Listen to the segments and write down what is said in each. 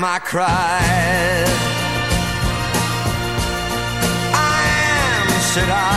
Am, I cried. I am, said I.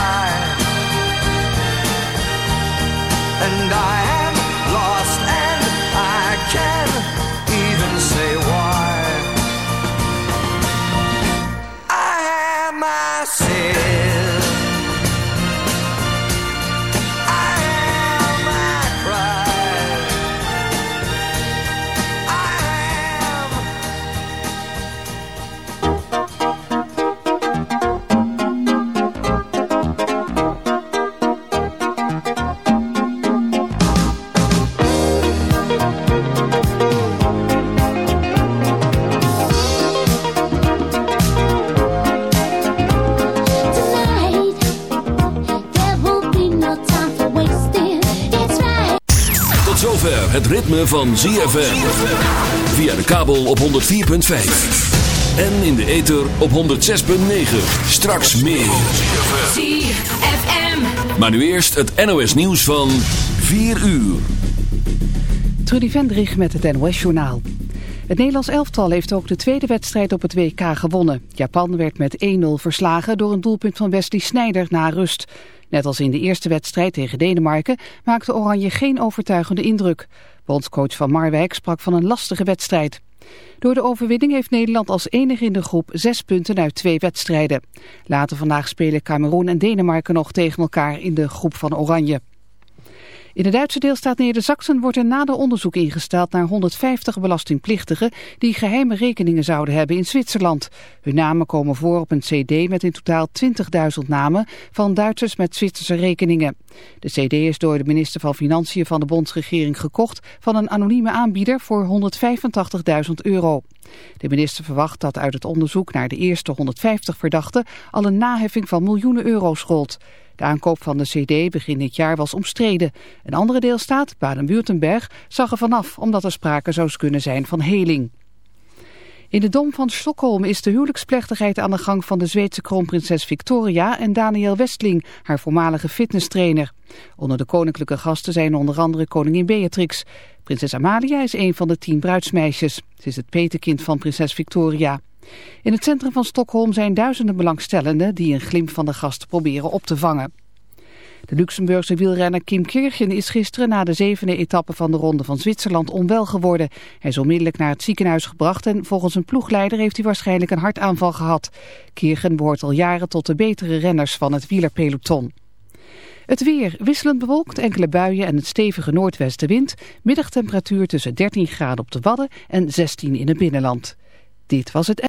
zover het ritme van ZFM. Via de kabel op 104.5. En in de ether op 106.9. Straks meer. ZFM. Maar nu eerst het NOS nieuws van 4 uur. Trudy Vendrich met het NOS-journaal. Het Nederlands elftal heeft ook de tweede wedstrijd op het WK gewonnen. Japan werd met 1-0 verslagen door een doelpunt van Wesley Sneijder na rust. Net als in de eerste wedstrijd tegen Denemarken maakte Oranje geen overtuigende indruk. Bondscoach van Marwijk sprak van een lastige wedstrijd. Door de overwinning heeft Nederland als enige in de groep zes punten uit twee wedstrijden. Later vandaag spelen Cameroen en Denemarken nog tegen elkaar in de groep van Oranje. In de Duitse deelstaat Neder-Saxen wordt een nader onderzoek ingesteld naar 150 belastingplichtigen die geheime rekeningen zouden hebben in Zwitserland. Hun namen komen voor op een cd met in totaal 20.000 namen van Duitsers met Zwitserse rekeningen. De cd is door de minister van Financiën van de bondsregering gekocht van een anonieme aanbieder voor 185.000 euro. De minister verwacht dat uit het onderzoek naar de eerste 150 verdachten al een naheffing van miljoenen euro's rolt. De aankoop van de CD begin dit jaar was omstreden. Een andere deelstaat, Baden-Württemberg, zag er vanaf omdat er sprake zou kunnen zijn van heling. In de Dom van Stockholm is de huwelijksplechtigheid aan de gang van de Zweedse kroonprinses Victoria en Daniel Westling, haar voormalige fitnesstrainer. Onder de koninklijke gasten zijn onder andere koningin Beatrix. Prinses Amalia is een van de tien bruidsmeisjes. Ze is het petekind van prinses Victoria. In het centrum van Stockholm zijn duizenden belangstellenden die een glimp van de gasten proberen op te vangen. De Luxemburgse wielrenner Kim Kirchen is gisteren na de zevende etappe van de Ronde van Zwitserland onwel geworden. Hij is onmiddellijk naar het ziekenhuis gebracht en volgens een ploegleider heeft hij waarschijnlijk een hartaanval gehad. Kirchen behoort al jaren tot de betere renners van het wielerpeloton. Het weer wisselend bewolkt, enkele buien en het stevige noordwestenwind. Middagtemperatuur tussen 13 graden op de Wadden en 16 in het binnenland. Dit was het...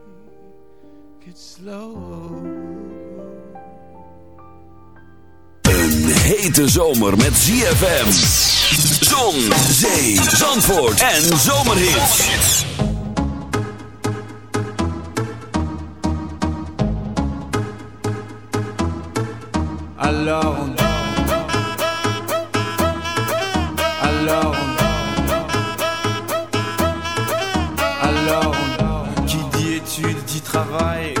it slow. Een hete zomer met ZFM. Zon, zee, zandvoort en zomerhits. Alors on Alors travail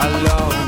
alone.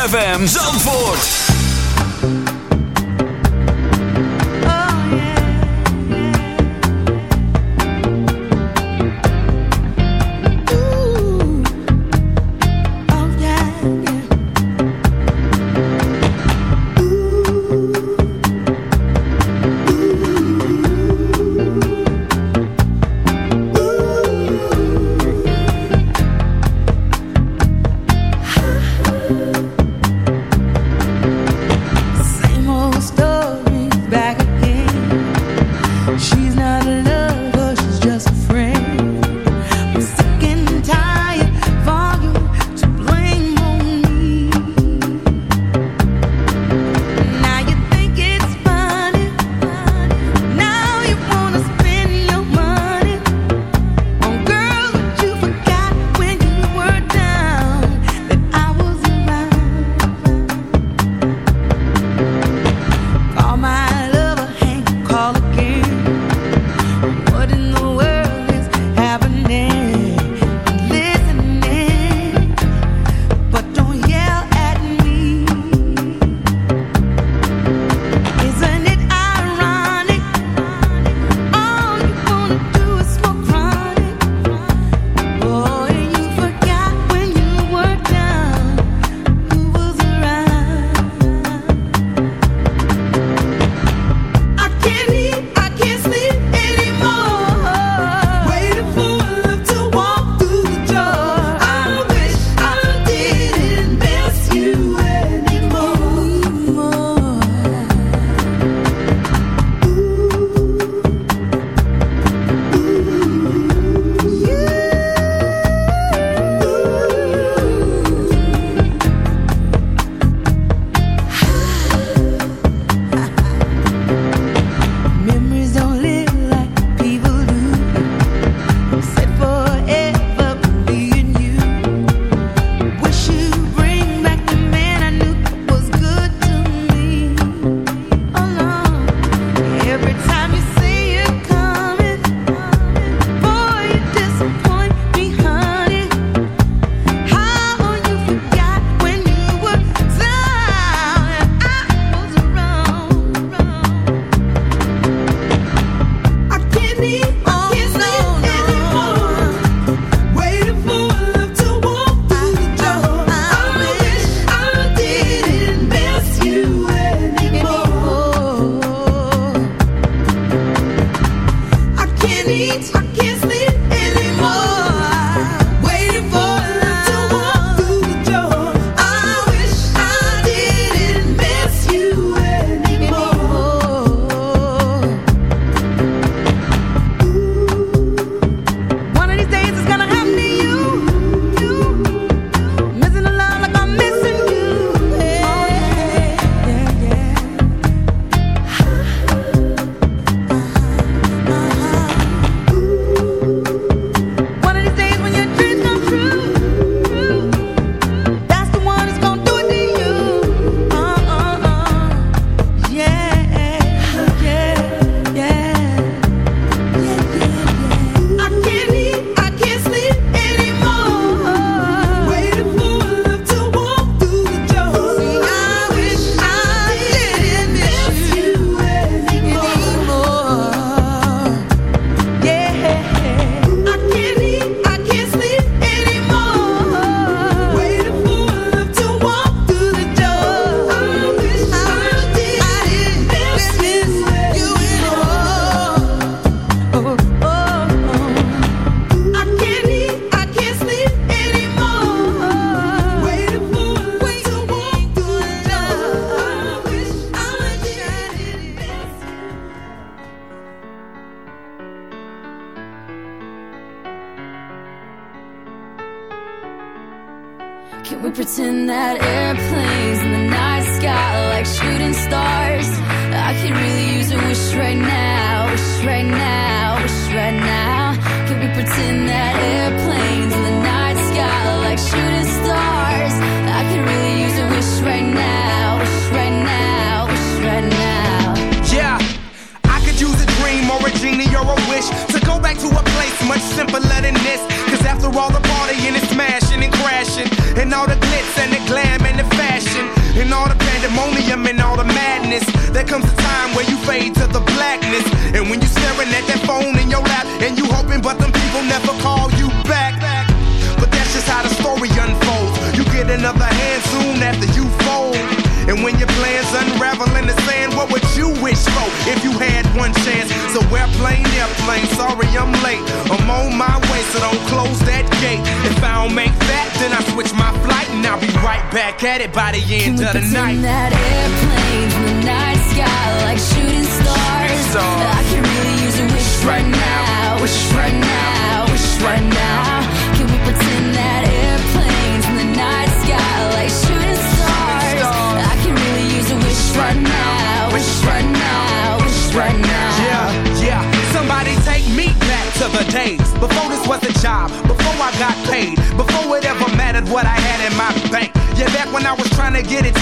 ZFM Zandvoort.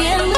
You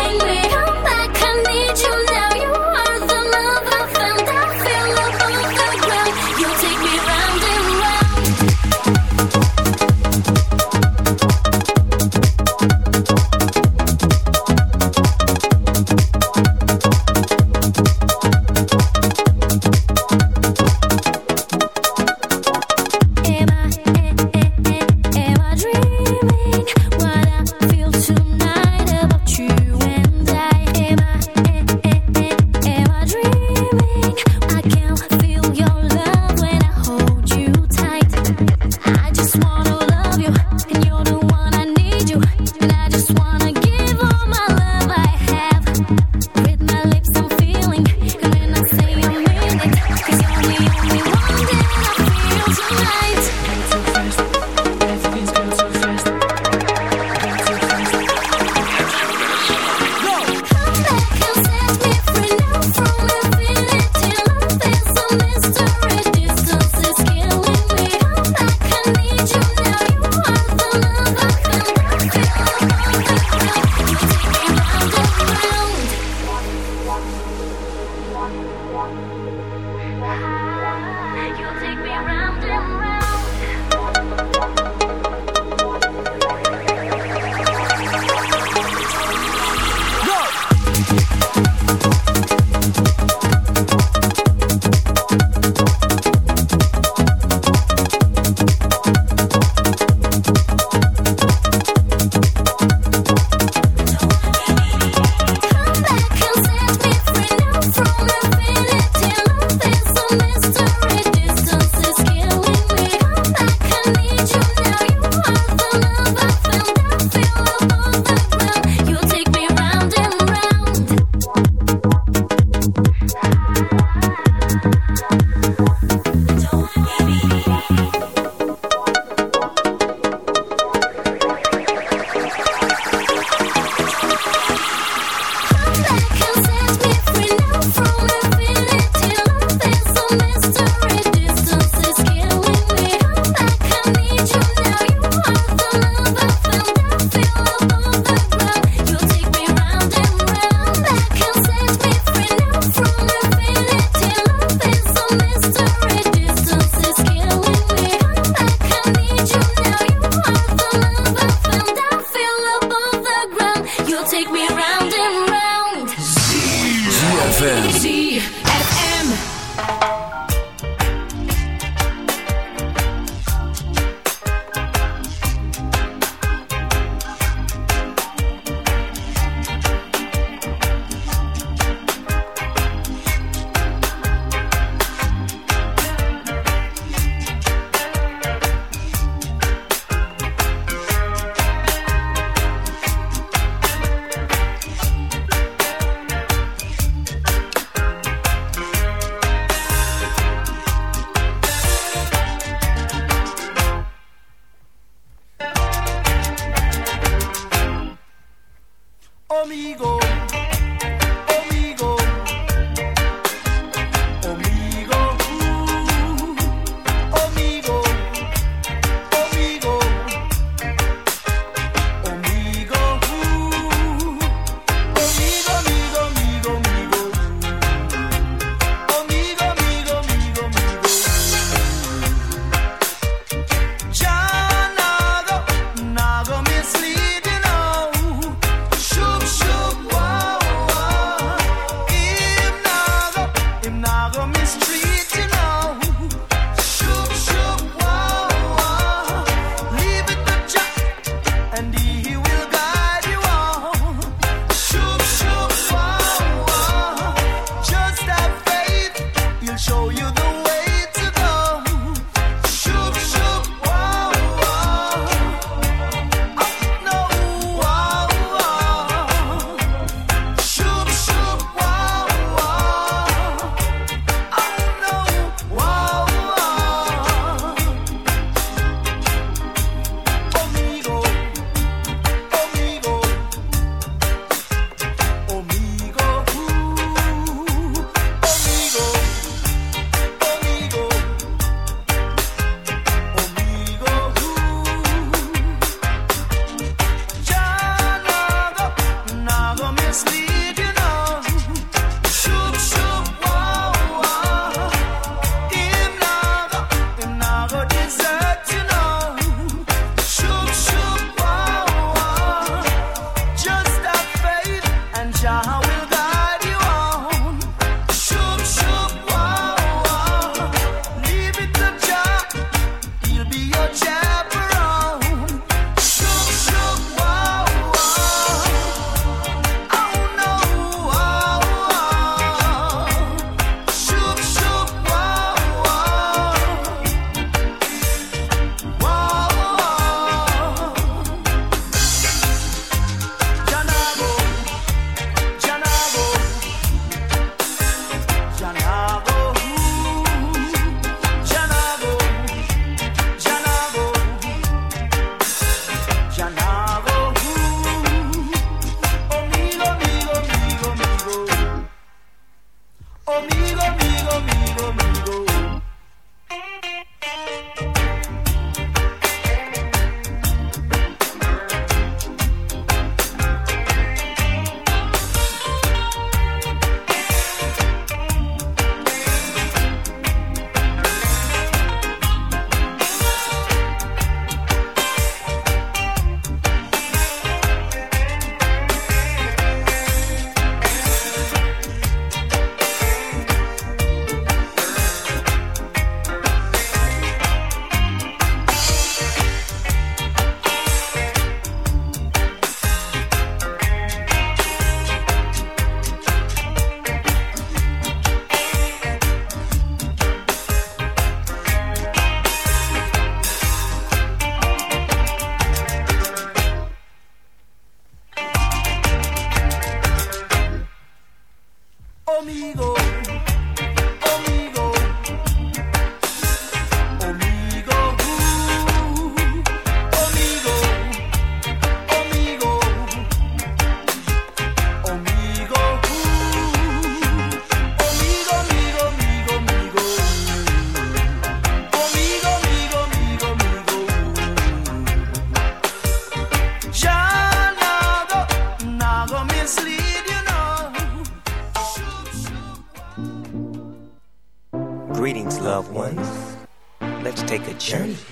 Sure.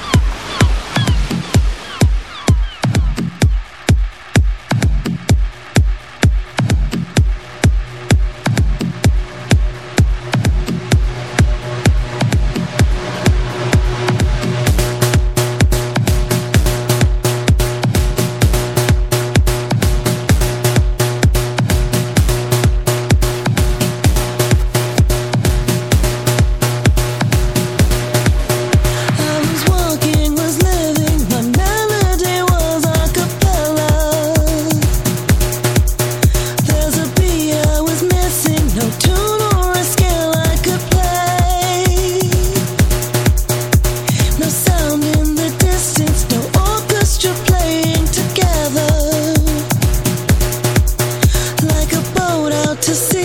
to see